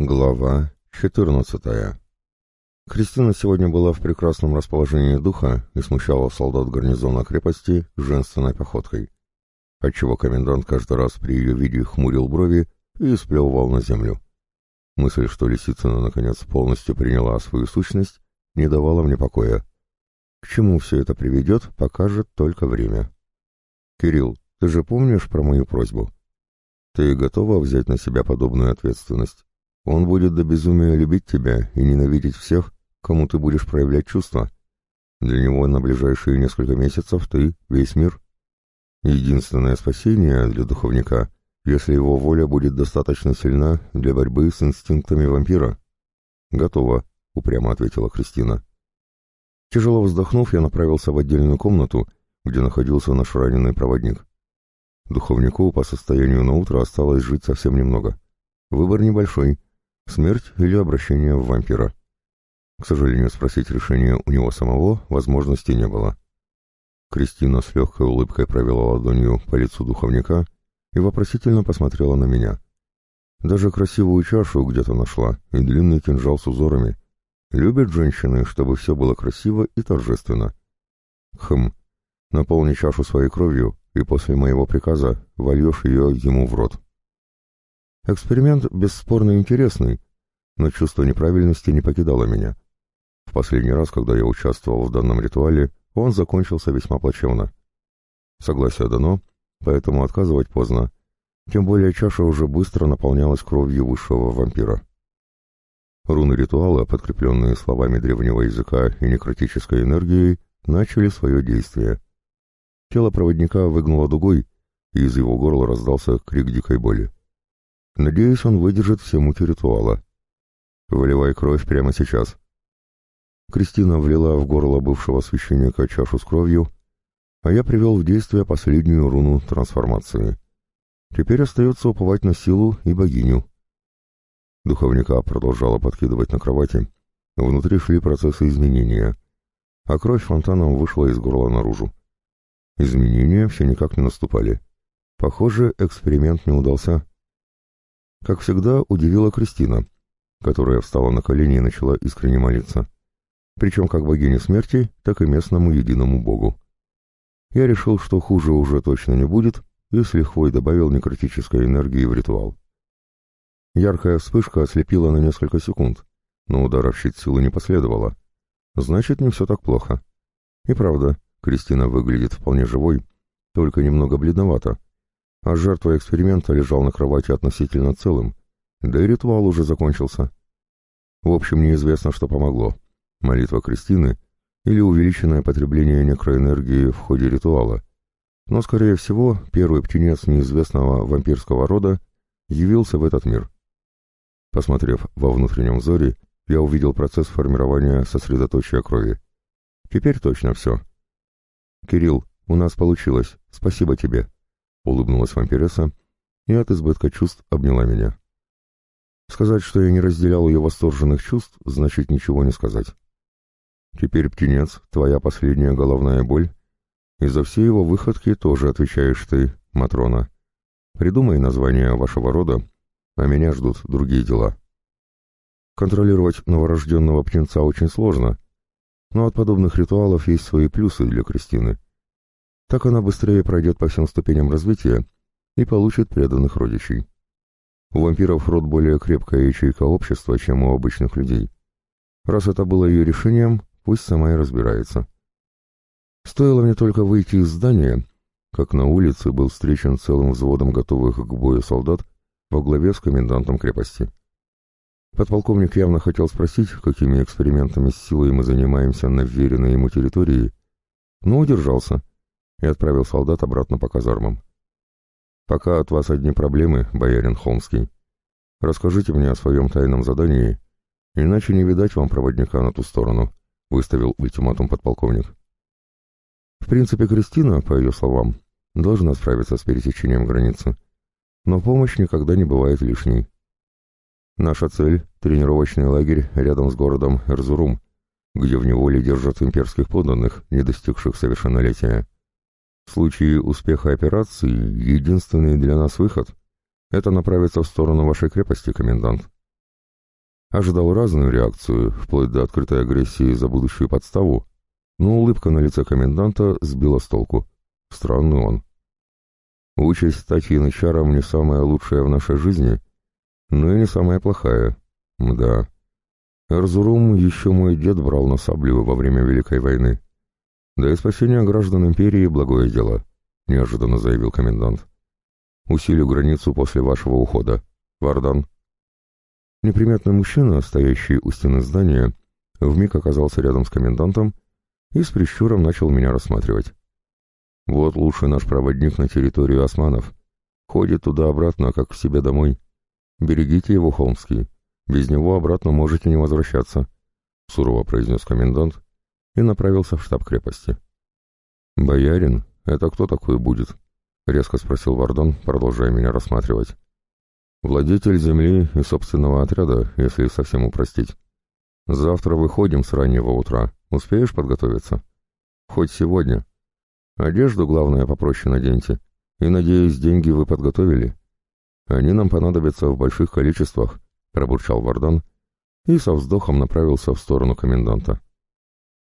Глава 14. Кристина сегодня была в прекрасном расположении духа и смущала солдат гарнизона крепости женственной походкой, отчего комендант каждый раз при ее виде хмурил брови и сплевывал на землю. Мысль, что Лисицына наконец полностью приняла свою сущность, не давала мне покоя. К чему все это приведет, покажет только время. «Кирилл, ты же помнишь про мою просьбу? Ты готова взять на себя подобную ответственность?» Он будет до безумия любить тебя и ненавидеть всех, кому ты будешь проявлять чувства. Для него на ближайшие несколько месяцев ты — весь мир. Единственное спасение для духовника, если его воля будет достаточно сильна для борьбы с инстинктами вампира. «Готово», — упрямо ответила Кристина. Тяжело вздохнув, я направился в отдельную комнату, где находился наш раненый проводник. Духовнику по состоянию на утро осталось жить совсем немного. Выбор небольшой Смерть или обращение в вампира. К сожалению, спросить решение у него самого возможности не было. Кристина с легкой улыбкой провела ладонью по лицу духовника и вопросительно посмотрела на меня. Даже красивую чашу где-то нашла и длинный кинжал с узорами. Любят женщины, чтобы все было красиво и торжественно. Хм, наполни чашу своей кровью, и после моего приказа вольешь ее ему в рот. Эксперимент бесспорно интересный, но чувство неправильности не покидало меня. В последний раз, когда я участвовал в данном ритуале, он закончился весьма плачевно. Согласие дано, поэтому отказывать поздно, тем более чаша уже быстро наполнялась кровью высшего вампира. Руны ритуала, подкрепленные словами древнего языка и некротической энергией, начали свое действие. Тело проводника выгнуло дугой, и из его горла раздался крик дикой боли. Надеюсь, он выдержит все муки ритуала. Выливай кровь прямо сейчас. Кристина влила в горло бывшего священника чашу с кровью, а я привел в действие последнюю руну трансформации. Теперь остается уповать на силу и богиню. Духовника продолжала подкидывать на кровати. Внутри шли процессы изменения, а кровь фонтаном вышла из горла наружу. Изменения все никак не наступали. Похоже, эксперимент не удался. Как всегда, удивила Кристина, которая встала на колени и начала искренне молиться. Причем как богине смерти, так и местному единому богу. Я решил, что хуже уже точно не будет, и с лихвой добавил некротической энергии в ритуал. Яркая вспышка ослепила на несколько секунд, но удара в щит силы не последовало. Значит, не все так плохо. И правда, Кристина выглядит вполне живой, только немного бледновато, а жертва эксперимента лежал на кровати относительно целым, да и ритуал уже закончился. В общем, неизвестно, что помогло. Молитва Кристины или увеличенное потребление некроэнергии в ходе ритуала. Но, скорее всего, первый птенец неизвестного вампирского рода явился в этот мир. Посмотрев во внутреннем взоре, я увидел процесс формирования сосредоточия крови. Теперь точно все. «Кирилл, у нас получилось. Спасибо тебе», — улыбнулась вампиресса и от избытка чувств обняла меня. Сказать, что я не разделял ее восторженных чувств, значит ничего не сказать. Теперь, птенец, твоя последняя головная боль, и за все его выходки тоже отвечаешь ты, Матрона. Придумай название вашего рода, а меня ждут другие дела. Контролировать новорожденного птенца очень сложно, но от подобных ритуалов есть свои плюсы для Кристины. Так она быстрее пройдет по всем ступеням развития и получит преданных родичей. У вампиров род более крепкая ячейка общества, чем у обычных людей. Раз это было ее решением, пусть сама и разбирается. Стоило мне только выйти из здания, как на улице был встречен целым взводом готовых к бою солдат во главе с комендантом крепости. Подполковник явно хотел спросить, какими экспериментами с силой мы занимаемся на вверенной ему территории, но удержался — и отправил солдат обратно по казармам. «Пока от вас одни проблемы, боярин Холмский. Расскажите мне о своем тайном задании, иначе не видать вам проводника на ту сторону», — выставил ультиматум подполковник. В принципе, Кристина, по ее словам, должна справиться с пересечением границы, но помощь никогда не бывает лишней. Наша цель — тренировочный лагерь рядом с городом Эрзурум, где в неволе держат имперских подданных, не достигших совершеннолетия. В случае успеха операции единственный для нас выход — это направиться в сторону вашей крепости, комендант. Ожидал разную реакцию, вплоть до открытой агрессии за будущую подставу, но улыбка на лице коменданта сбила с толку. Странный он. Участь стать янычаром не самая лучшая в нашей жизни, но и не самая плохая. Мда. Эрзурум еще мой дед брал на саблю во время Великой войны. Да и спасение граждан империи — благое дело, — неожиданно заявил комендант. Усилю границу после вашего ухода. Вардан. Неприметный мужчина, стоящий у стены здания, вмиг оказался рядом с комендантом и с прищуром начал меня рассматривать. Вот лучший наш проводник на территорию османов. Ходит туда-обратно, как к себе домой. Берегите его, Холмский. Без него обратно можете не возвращаться, — сурово произнес комендант и направился в штаб крепости. «Боярин, это кто такой будет?» — резко спросил Вардон, продолжая меня рассматривать. Владетель земли и собственного отряда, если совсем упростить. Завтра выходим с раннего утра. Успеешь подготовиться? Хоть сегодня. Одежду, главное, попроще наденьте. И, надеюсь, деньги вы подготовили? Они нам понадобятся в больших количествах, пробурчал Вардан и со вздохом направился в сторону коменданта.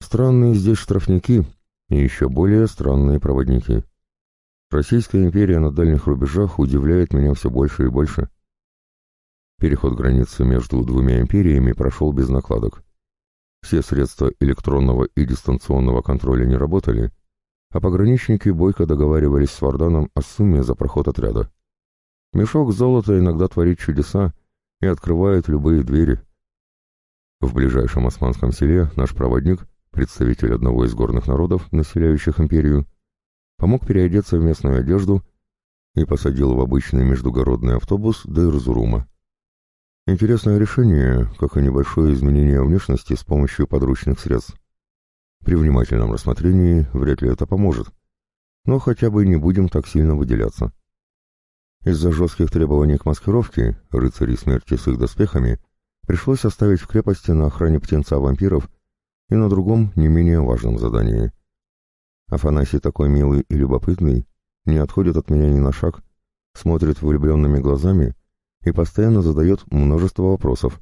Странные здесь штрафники и еще более странные проводники. Российская империя на дальних рубежах удивляет меня все больше и больше. Переход границы между двумя империями прошел без накладок. Все средства электронного и дистанционного контроля не работали, а пограничники бойко договаривались с Варданом о сумме за проход отряда. Мешок золота иногда творит чудеса и открывает любые двери. В ближайшем османском селе наш проводник, представитель одного из горных народов, населяющих империю, помог переодеться в местную одежду и посадил в обычный междугородный автобус до Ирзурума. Интересное решение, как и небольшое изменение внешности с помощью подручных средств. При внимательном рассмотрении вряд ли это поможет, но хотя бы не будем так сильно выделяться. Из-за жестких требований к маскировке рыцарей смерти с их доспехами пришлось оставить в крепости на охране птенца вампиров и на другом, не менее важном задании. Афанасий такой милый и любопытный, не отходит от меня ни на шаг, смотрит влюбленными глазами и постоянно задает множество вопросов.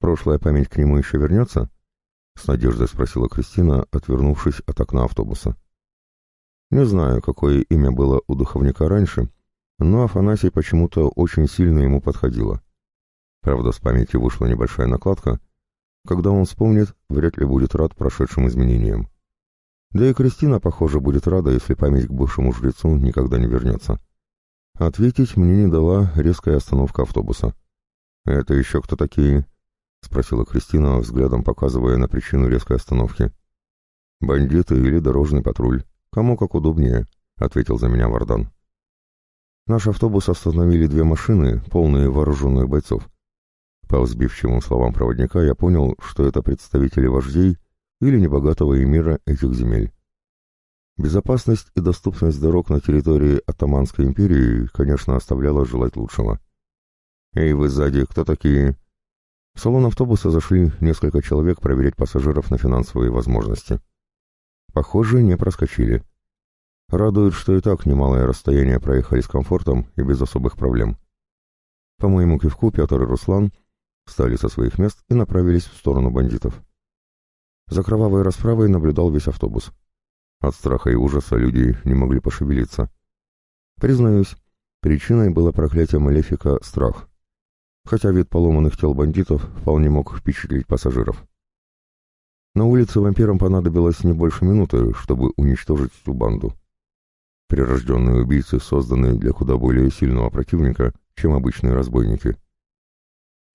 «Прошлая память к нему еще вернется?» — с надеждой спросила Кристина, отвернувшись от окна автобуса. Не знаю, какое имя было у духовника раньше, но Афанасий почему-то очень сильно ему подходило. Правда, с памяти вышла небольшая накладка. Когда он вспомнит, вряд ли будет рад прошедшим изменениям. Да и Кристина, похоже, будет рада, если память к бывшему жрецу никогда не вернется. Ответить мне не дала резкая остановка автобуса. «Это еще кто такие?» — спросила Кристина, взглядом показывая на причину резкой остановки. «Бандиты или дорожный патруль. Кому как удобнее», — ответил за меня Вардан. Наш автобус остановили две машины, полные вооруженных бойцов. По взбивчивым словам проводника я понял, что это представители вождей или небогатого эмира этих земель. Безопасность и доступность дорог на территории Атаманской империи, конечно, оставляла желать лучшего. «Эй, вы сзади, кто такие?» В салон автобуса зашли несколько человек проверять пассажиров на финансовые возможности. Похоже, не проскочили. Радует, что и так немалое расстояние проехали с комфортом и без особых проблем. По моему кивку Петр и Руслан встали со своих мест и направились в сторону бандитов. За кровавой расправой наблюдал весь автобус. От страха и ужаса люди не могли пошевелиться. Признаюсь, причиной было проклятие Малефика страх. Хотя вид поломанных тел бандитов вполне мог впечатлить пассажиров. На улице вампирам понадобилось не больше минуты, чтобы уничтожить всю банду. Прирожденные убийцы созданы для куда более сильного противника, чем обычные разбойники.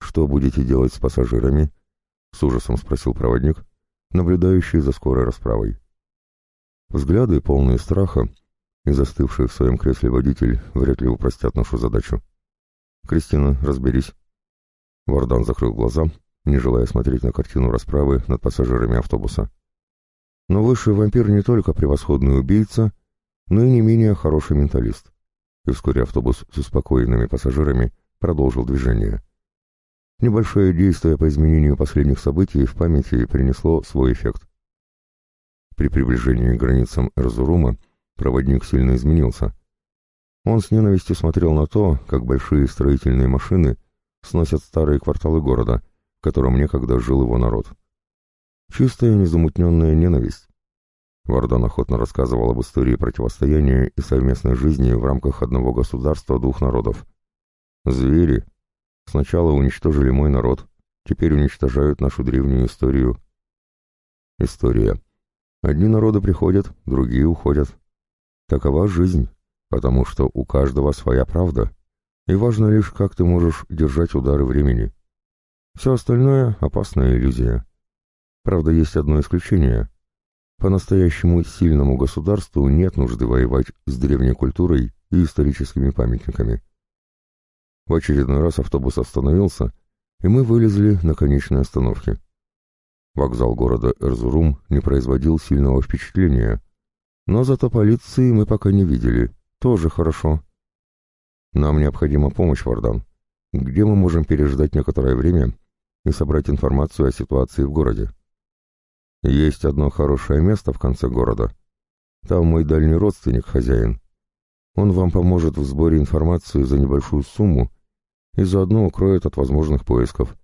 «Что будете делать с пассажирами?» — с ужасом спросил проводник, наблюдающий за скорой расправой. Взгляды, полные страха, и застывший в своем кресле водитель вряд ли упростят нашу задачу. «Кристина, разберись». Вардан закрыл глаза, не желая смотреть на картину расправы над пассажирами автобуса. Но высший вампир не только превосходный убийца, но и не менее хороший менталист. И вскоре автобус с успокоенными пассажирами продолжил движение. Небольшое действие по изменению последних событий в памяти принесло свой эффект. При приближении к границам Эрзурума проводник сильно изменился. Он с ненавистью смотрел на то, как большие строительные машины сносят старые кварталы города, которым некогда жил его народ. Чистая незамутненная ненависть. Вардан охотно рассказывал об истории противостояния и совместной жизни в рамках одного государства двух народов. Звери. Сначала уничтожили мой народ, теперь уничтожают нашу древнюю историю. История. Одни народы приходят, другие уходят. Такова жизнь, потому что у каждого своя правда, и важно лишь, как ты можешь держать удары времени. Все остальное — опасная иллюзия. Правда, есть одно исключение. По-настоящему сильному государству нет нужды воевать с древней культурой и историческими памятниками. В очередной раз автобус остановился, и мы вылезли на конечной остановке. Вокзал города Эрзурум не производил сильного впечатления, но зато полиции мы пока не видели, тоже хорошо. Нам необходима помощь, Вардан. Где мы можем переждать некоторое время и собрать информацию о ситуации в городе? Есть одно хорошее место в конце города. Там мой дальний родственник хозяин. Он вам поможет в сборе информации за небольшую сумму и заодно укроет от возможных поисков.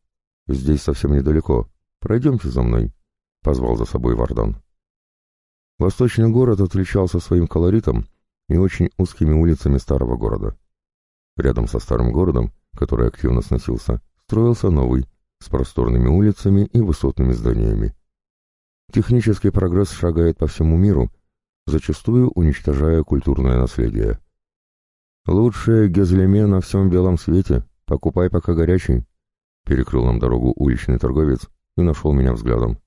Здесь совсем недалеко. Пройдемте за мной», — позвал за собой Вардан. Восточный город отличался своим колоритом и очень узкими улицами старого города. Рядом со старым городом, который активно сносился, строился новый, с просторными улицами и высотными зданиями. Технический прогресс шагает по всему миру, зачастую уничтожая культурное наследие. «Лучшее гезлеме на всем белом свете», «Покупай пока горячий», — перекрыл нам дорогу уличный торговец и нашел меня взглядом.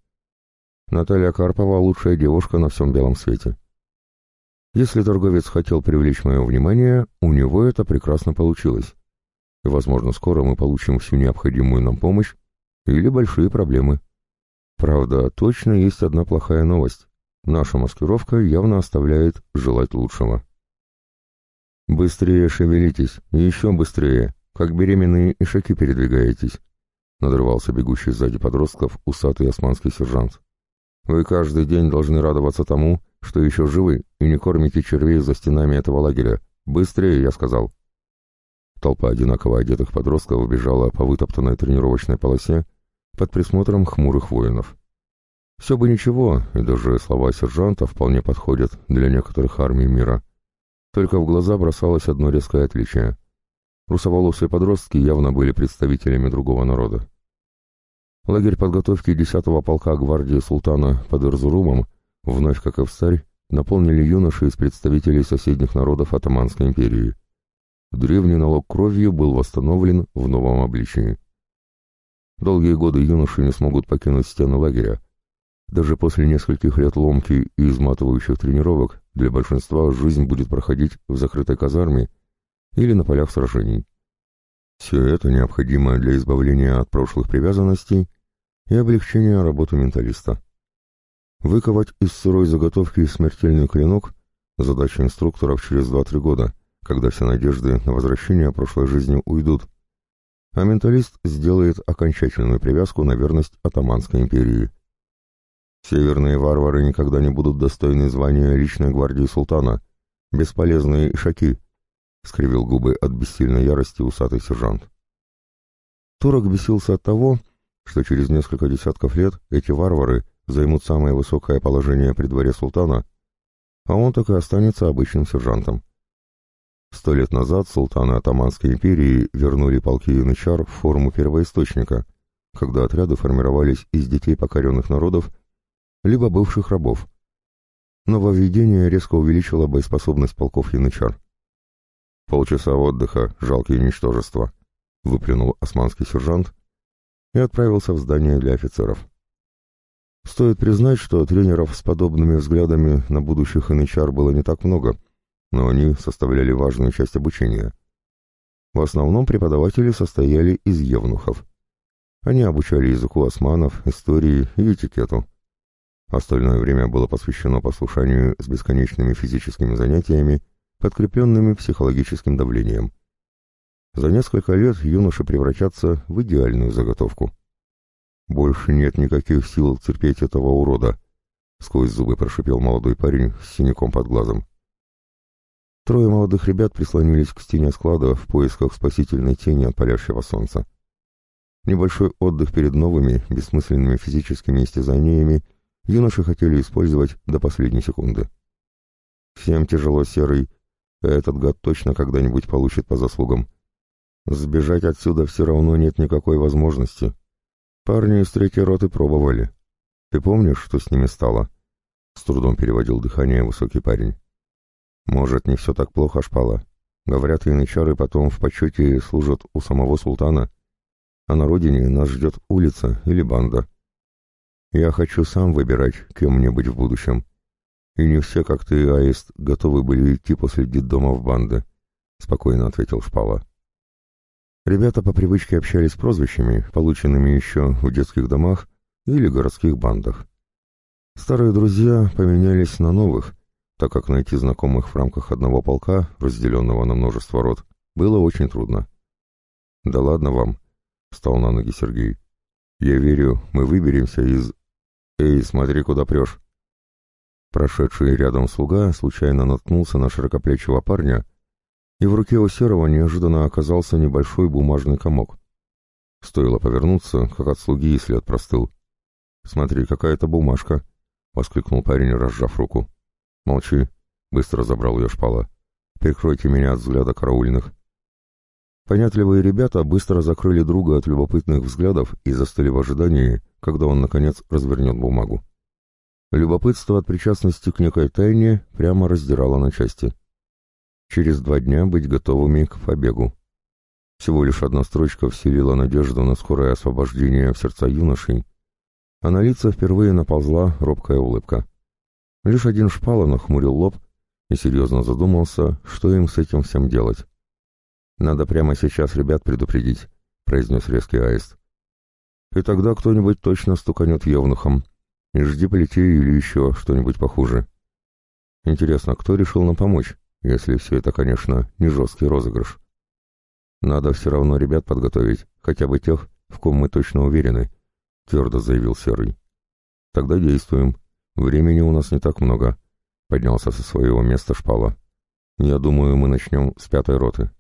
Наталья Карпова — лучшая девушка на всем белом свете. Если торговец хотел привлечь мое внимание, у него это прекрасно получилось. Возможно, скоро мы получим всю необходимую нам помощь или большие проблемы. Правда, точно есть одна плохая новость. Наша маскировка явно оставляет желать лучшего. «Быстрее шевелитесь, еще быстрее!» Как беременные ишаки передвигаетесь», — надрывался бегущий сзади подростков усатый османский сержант. «Вы каждый день должны радоваться тому, что еще живы и не кормите червей за стенами этого лагеря. Быстрее, я сказал». Толпа одинаково одетых подростков убежала по вытоптанной тренировочной полосе под присмотром хмурых воинов. Все бы ничего, и даже слова сержанта вполне подходят для некоторых армий мира. Только в глаза бросалось одно резкое отличие. Русоволосые подростки явно были представителями другого народа. Лагерь подготовки 10-го полка гвардии султана под Эрзурумом, вновь как и в Старь, наполнили юноши из представителей соседних народов Атаманской империи. Древний налог кровью был восстановлен в новом обличии. Долгие годы юноши не смогут покинуть стены лагеря. Даже после нескольких лет ломки и изматывающих тренировок для большинства жизнь будет проходить в закрытой казарме или на полях сражений. Все это необходимо для избавления от прошлых привязанностей и облегчения работы менталиста. Выковать из сырой заготовки смертельный клинок – задача инструкторов через 2-3 года, когда все надежды на возвращение прошлой жизни уйдут, а менталист сделает окончательную привязку на верность Атаманской империи. Северные варвары никогда не будут достойны звания личной гвардии султана, бесполезные ишаки, — скривил губы от бессильной ярости усатый сержант. Турок бесился от того, что через несколько десятков лет эти варвары займут самое высокое положение при дворе султана, а он так и останется обычным сержантом. Сто лет назад султаны Атаманской империи вернули полки янычар в форму первоисточника, когда отряды формировались из детей покоренных народов либо бывших рабов. Нововведение резко увеличило боеспособность полков янычар. Полчаса отдыха, жалкие ничтожества, выплюнул османский сержант и отправился в здание для офицеров. Стоит признать, что тренеров с подобными взглядами на будущих НХР было не так много, но они составляли важную часть обучения. В основном преподаватели состояли из евнухов. Они обучали языку османов, истории и этикету. Остальное время было посвящено послушанию с бесконечными физическими занятиями подкрепленными психологическим давлением. За несколько лет юноши превратятся в идеальную заготовку. «Больше нет никаких сил терпеть этого урода», — сквозь зубы прошипел молодой парень с синяком под глазом. Трое молодых ребят прислонились к стене склада в поисках спасительной тени от палящего солнца. Небольшой отдых перед новыми, бессмысленными физическими истязаниями юноши хотели использовать до последней секунды. Всем тяжело, Серый. Этот гад точно когда-нибудь получит по заслугам. Сбежать отсюда все равно нет никакой возможности. Парни из третьей роты пробовали. Ты помнишь, что с ними стало? С трудом переводил дыхание высокий парень. Может, не все так плохо, Шпала. Говорят, янычары потом в почете служат у самого султана, а на родине нас ждет улица или банда. Я хочу сам выбирать, кем мне быть в будущем. И не все, как ты, Аист, готовы были идти после детдома в банды, — спокойно ответил Шпала. Ребята по привычке общались прозвищами, полученными еще в детских домах или городских бандах. Старые друзья поменялись на новых, так как найти знакомых в рамках одного полка, разделенного на множество рот, было очень трудно. «Да ладно вам», — встал на ноги Сергей. «Я верю, мы выберемся из... Эй, смотри, куда прешь!» Прошедший рядом слуга случайно наткнулся на широкоплечего парня, и в руке у Серого неожиданно оказался небольшой бумажный комок. Стоило повернуться, как от слуги и след простыл. «Смотри, какая-то бумажка!» — воскликнул парень, разжав руку. «Молчи!» — быстро забрал ее шпала. «Прикройте меня от взгляда караульных!» Понятливые ребята быстро закрыли друга от любопытных взглядов и застыли в ожидании, когда он, наконец, развернет бумагу. Любопытство от причастности к некой тайне прямо раздирало на части. Через два дня быть готовыми к побегу. Всего лишь одна строчка вселила надежду на скорое освобождение в сердца юношей, а на лица впервые наползла робкая улыбка. Лишь один шпала нахмурил лоб и серьезно задумался, что им с этим всем делать. «Надо прямо сейчас ребят предупредить», — произнес резкий аист. «И тогда кто-нибудь точно стуканет евнухом. И жди полети или еще что-нибудь похуже. Интересно, кто решил нам помочь, если все это, конечно, не жесткий розыгрыш? Надо все равно ребят подготовить, хотя бы тех, в ком мы точно уверены», — твердо заявил Серый. «Тогда действуем. Времени у нас не так много», — поднялся со своего места шпала. «Я думаю, мы начнем с пятой роты».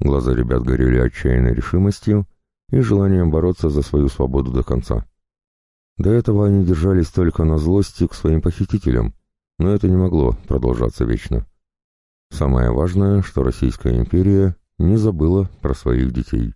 Глаза ребят горели отчаянной решимостью и желанием бороться за свою свободу до конца. До этого они держались только на злости к своим похитителям, но это не могло продолжаться вечно. Самое важное, что Российская империя не забыла про своих детей.